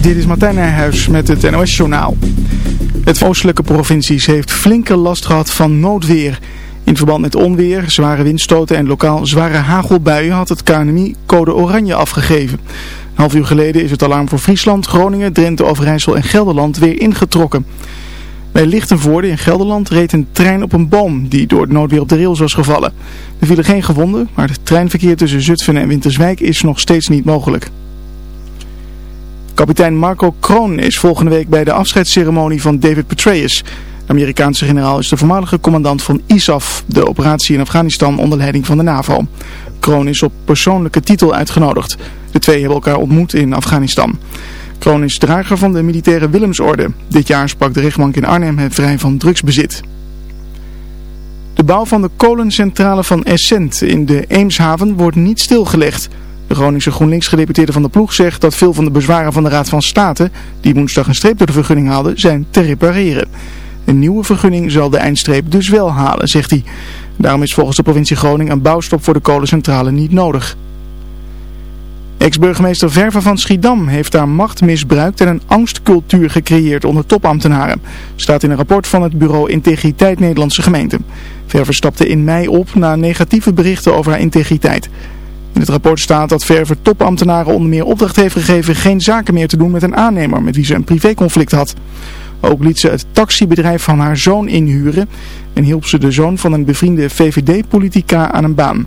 Dit is Martijn Nijhuis met het NOS-journaal. Het oostelijke provincies heeft flinke last gehad van noodweer. In verband met onweer, zware windstoten en lokaal zware hagelbuien had het KNMI code oranje afgegeven. Een half uur geleden is het alarm voor Friesland, Groningen, Drenthe, Overijssel en Gelderland weer ingetrokken. Bij Lichtenvoorde in Gelderland reed een trein op een boom die door het noodweer op de rails was gevallen. Er vielen geen gewonden, maar het treinverkeer tussen Zutphen en Winterswijk is nog steeds niet mogelijk. Kapitein Marco Kroon is volgende week bij de afscheidsceremonie van David Petraeus. De Amerikaanse generaal is de voormalige commandant van ISAF, de operatie in Afghanistan onder leiding van de NAVO. Kroon is op persoonlijke titel uitgenodigd. De twee hebben elkaar ontmoet in Afghanistan. Kroon is drager van de militaire Willemsorde. Dit jaar sprak de rechtbank in Arnhem hem vrij van drugsbezit. De bouw van de kolencentrale van Essent in de Eemshaven wordt niet stilgelegd. De Groningse GroenLinks-gedeputeerde van de ploeg zegt dat veel van de bezwaren van de Raad van State, die woensdag een streep door de vergunning haalden, zijn te repareren. Een nieuwe vergunning zal de eindstreep dus wel halen, zegt hij. Daarom is volgens de provincie Groningen een bouwstop voor de kolencentrale niet nodig. Ex-burgemeester Verver van Schiedam heeft daar macht misbruikt en een angstcultuur gecreëerd onder topambtenaren. Staat in een rapport van het bureau Integriteit Nederlandse Gemeente. Verver stapte in mei op na negatieve berichten over haar integriteit. In het rapport staat dat Verver topambtenaren onder meer opdracht heeft gegeven geen zaken meer te doen met een aannemer met wie ze een privéconflict had. Ook liet ze het taxibedrijf van haar zoon inhuren en hielp ze de zoon van een bevriende VVD-politica aan een baan.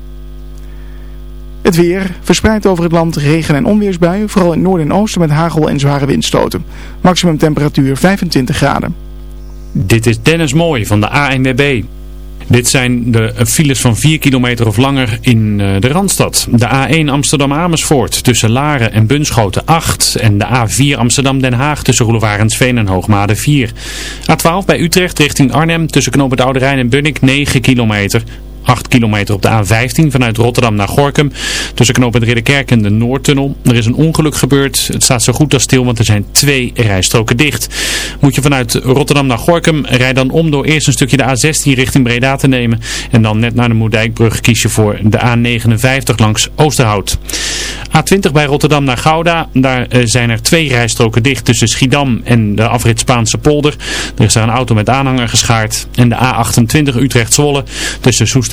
Het weer verspreidt over het land regen- en onweersbuien, vooral in het noorden en oosten met hagel en zware windstoten. Maximum temperatuur 25 graden. Dit is Dennis Mooij van de ANWB. Dit zijn de files van 4 kilometer of langer in eh, de Randstad. De A1 Amsterdam-Amersfoort tussen Laren en Bunschoten 8. En de A4 Amsterdam-Den Haag tussen Roelevarensveen en Hoogmade 4. A12 bij Utrecht richting Arnhem tussen Knoop het Oude Rijn en Bunnik 9 kilometer. 8 kilometer op de A15 vanuit Rotterdam naar Gorkum. Tussen knooppunt Ridderkerk en de Noordtunnel. Er is een ongeluk gebeurd. Het staat zo goed als stil, want er zijn twee rijstroken dicht. Moet je vanuit Rotterdam naar Gorkum, rij dan om door eerst een stukje de A16 richting Breda te nemen. En dan net naar de Moerdijkbrug kies je voor de A59 langs Oosterhout. A20 bij Rotterdam naar Gouda. Daar eh, zijn er twee rijstroken dicht tussen Schiedam en de afrit Spaanse polder. Er is daar een auto met aanhanger geschaard. En de A28 Utrecht-Zwolle tussen Soest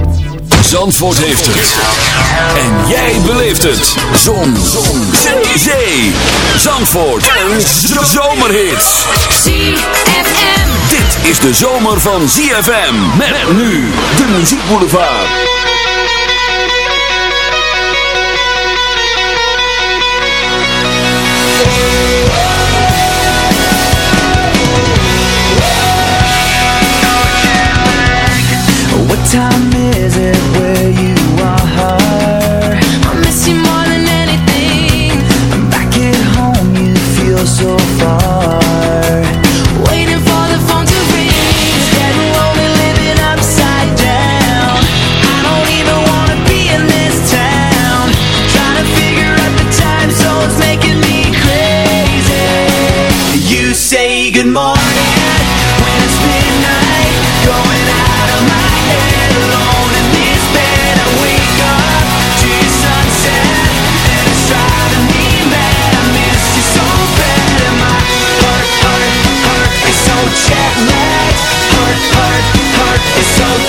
Zandvoort heeft het. En jij beleeft het. Zon. Zon. Zee. Zandvoort. En zomerhits. ZFM. Dit is de zomer van ZFM. Met nu de muziekboulevard. What time so far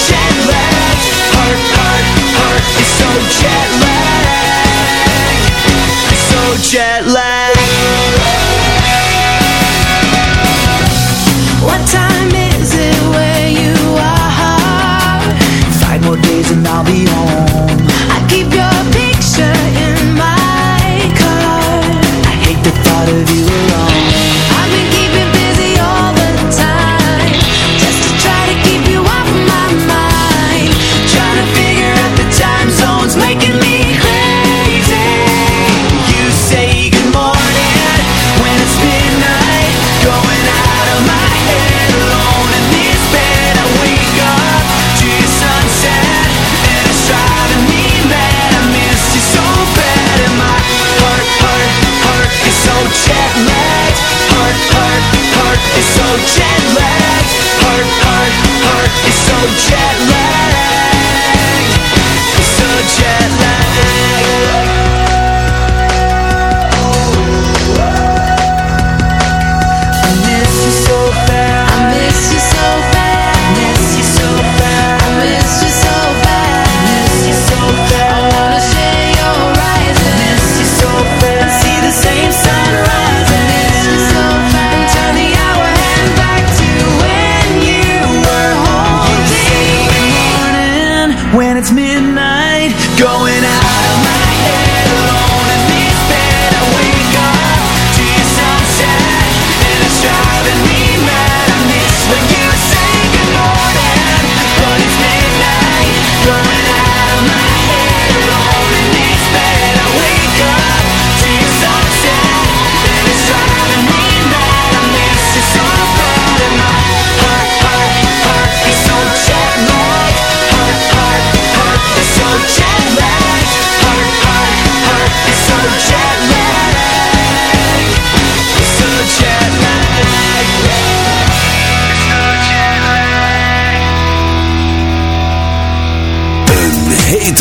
jet Heart, heart, heart is so jet It's so jet lagged What time is it where you are? Five more days and I'll be home.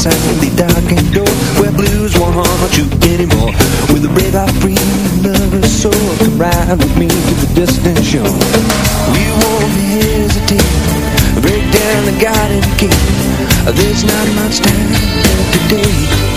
streets the darkened door. Where blues won't haunt you anymore. With a brave, out free, nervous soul Come ride with me to the distant shore. We won't hesitate. Break down the garden gate. There's not much time left today.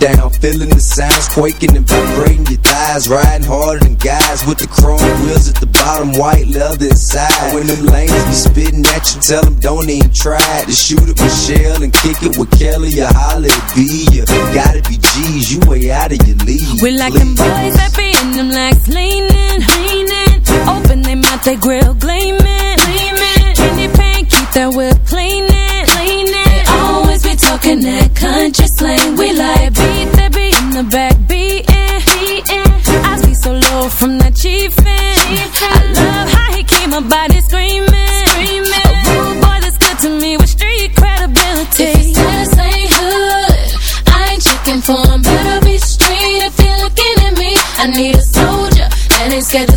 Down, feeling the sounds quaking and vibrating your thighs, riding harder than guys with the chrome wheels at the bottom, white leather inside. When them lanes be spitting at you, tell them don't even try to shoot it with Shell and kick it with Kelly or holla at B. You gotta be G's, you way out of your league. We like them boys that be in them legs leaning, leaning. Open they mouth, they grill gleaming, gleaming. Candy paint, keep that whip. They talking that country slang. We like beat that be in the back beating, beating. I be so low from that chiefin'. I love how he keep my body screaming, screaming. A rude boy that's good to me with street credibility. If his status ain't hood, I ain't checking for him. Better be street if you're looking at me. I need a soldier that ain't scared to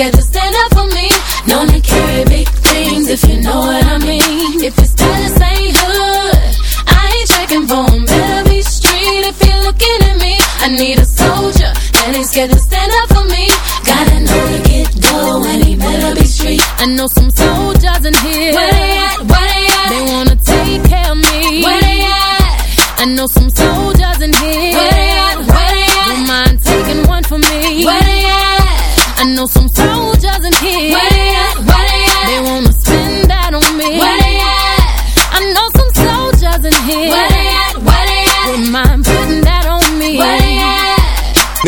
scared to stand up for me. Known to carry big things if you know what I mean. If his status ain't hood, I ain't checking for 'em. Better be street if you're looking at me. I need a soldier that ain't scared to stand up for me. Gotta know to get dough and he better be street. I know some soldiers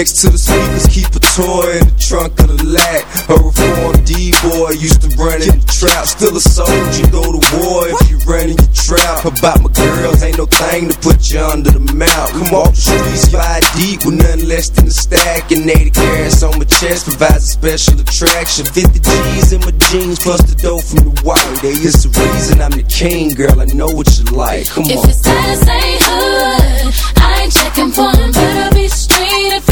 Next to the speakers, keep a toy in the trunk of the lag. A reformed D-boy used to run in the trap. Still a soldier, go to war if you run in your trap. About my girls, ain't no thing to put you under the mount. Come off the streets, five deep with nothing less than a stack. And 80 carats on my chest provides a special attraction. 50 G's in my jeans, plus the dough from the white. It's the reason I'm the king, girl. I know what you like. Come If on. his status ain't hood, I ain't checking for him. Better be street if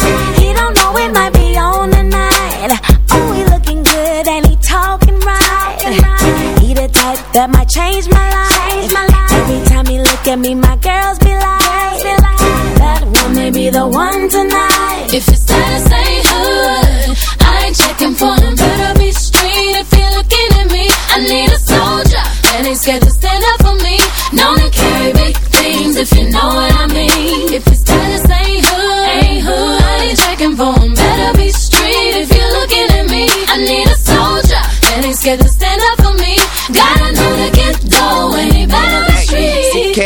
that might change my life. Every time he look at me, my girls be like, that one may be the one tonight. If his status ain't hood, I ain't checking for him. Better be street if you're looking at me. I need a soldier that ain't scared to stand up for me. Known to carry big things if you know what I mean. If his status ain't hood, ain't hood, I ain't checking for him. Better be street if you're looking at me. I need a soldier that ain't scared to stand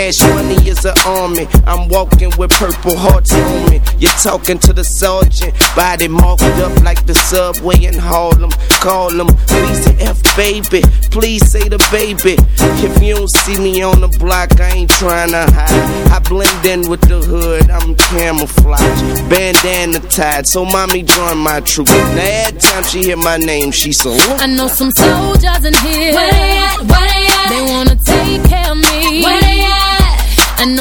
cash money is an army. I'm walking with purple hearts on me. You're talking to the sergeant, body marked up like the subway in Harlem. Call him, please say F baby, please say the baby. If you don't see me on the block, I ain't trying to hide. I blend in with the hood, I'm camouflage. Bandana tied, so mommy join my troop. Now every time she hear my name, she so. I know some soldiers in here. Where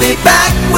be back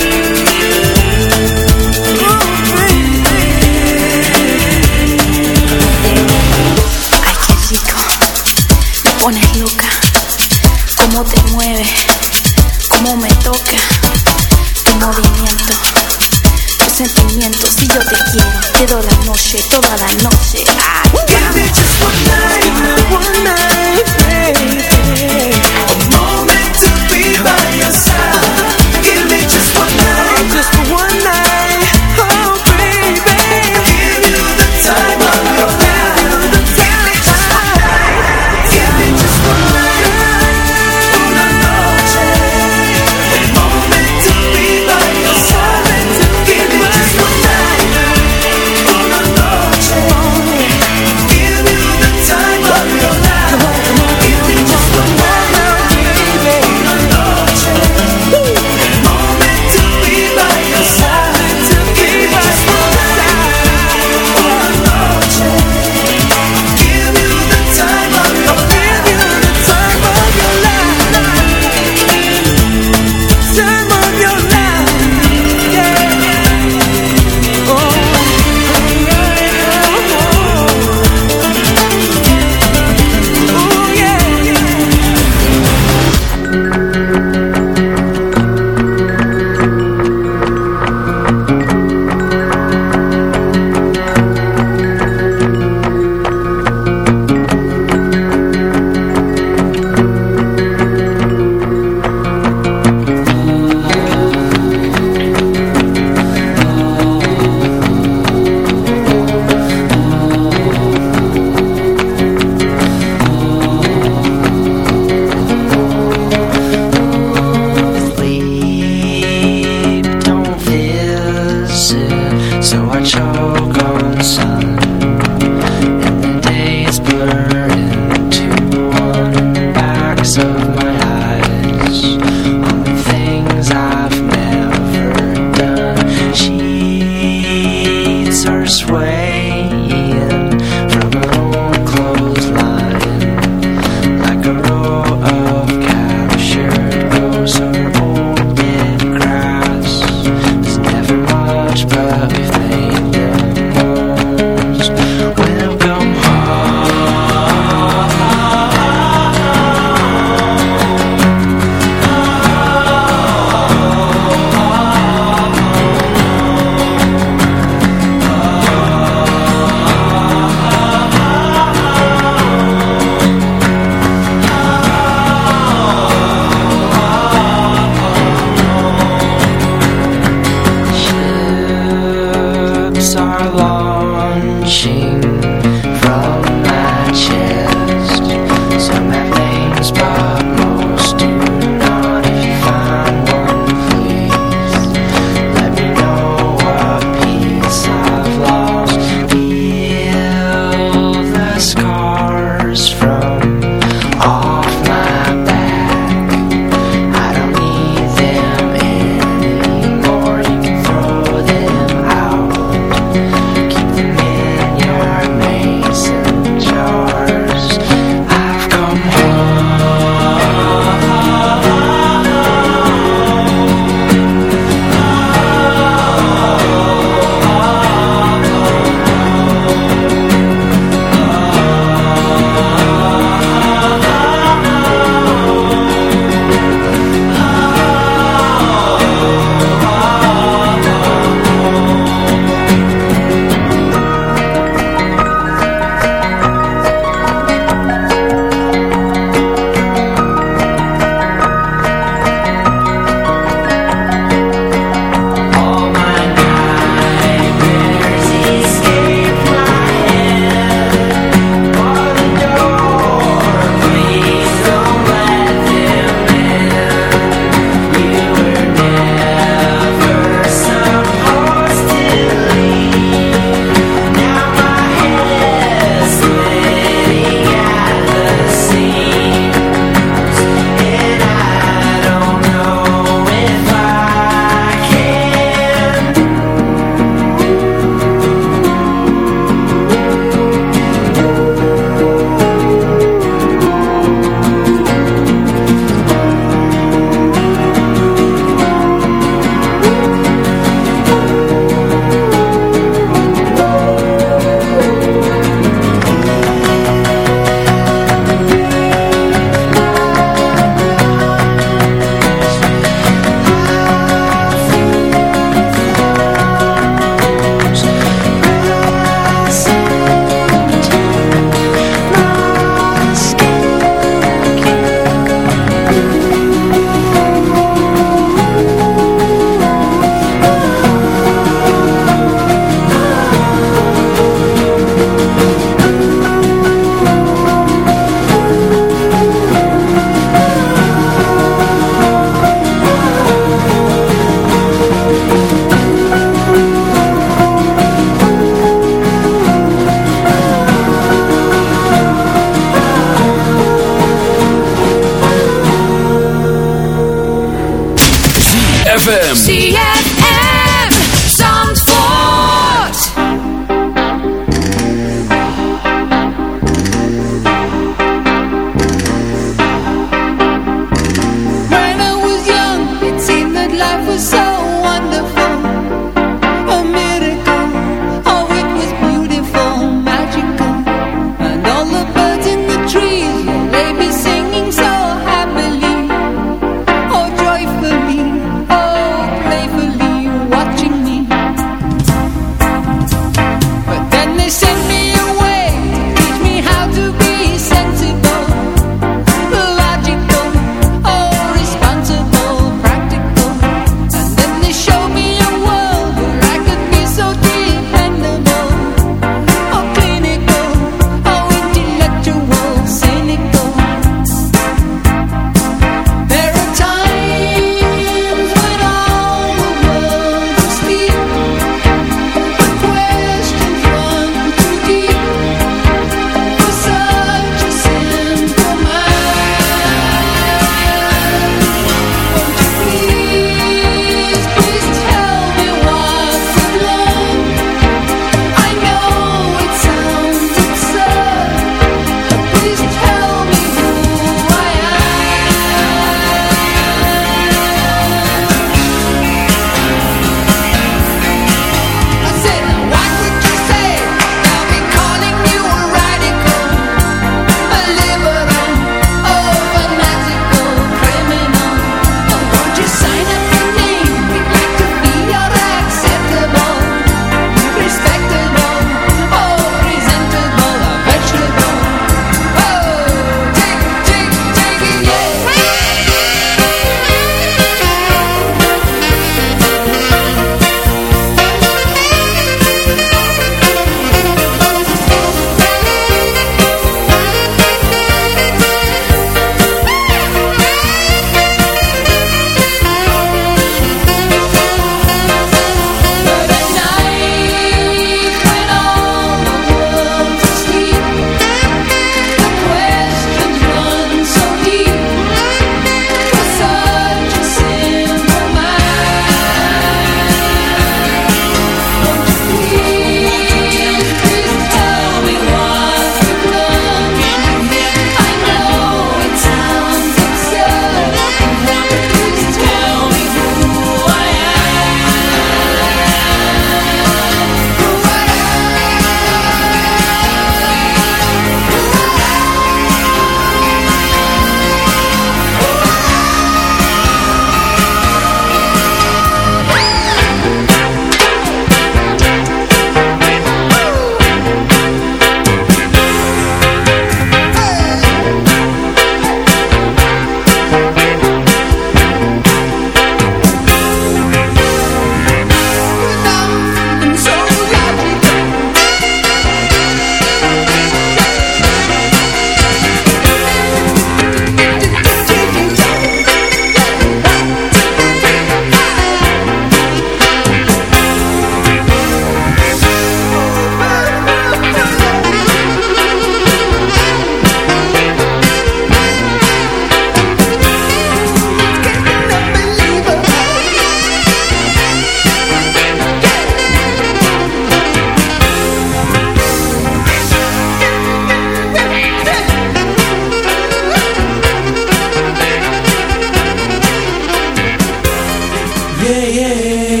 Yeah,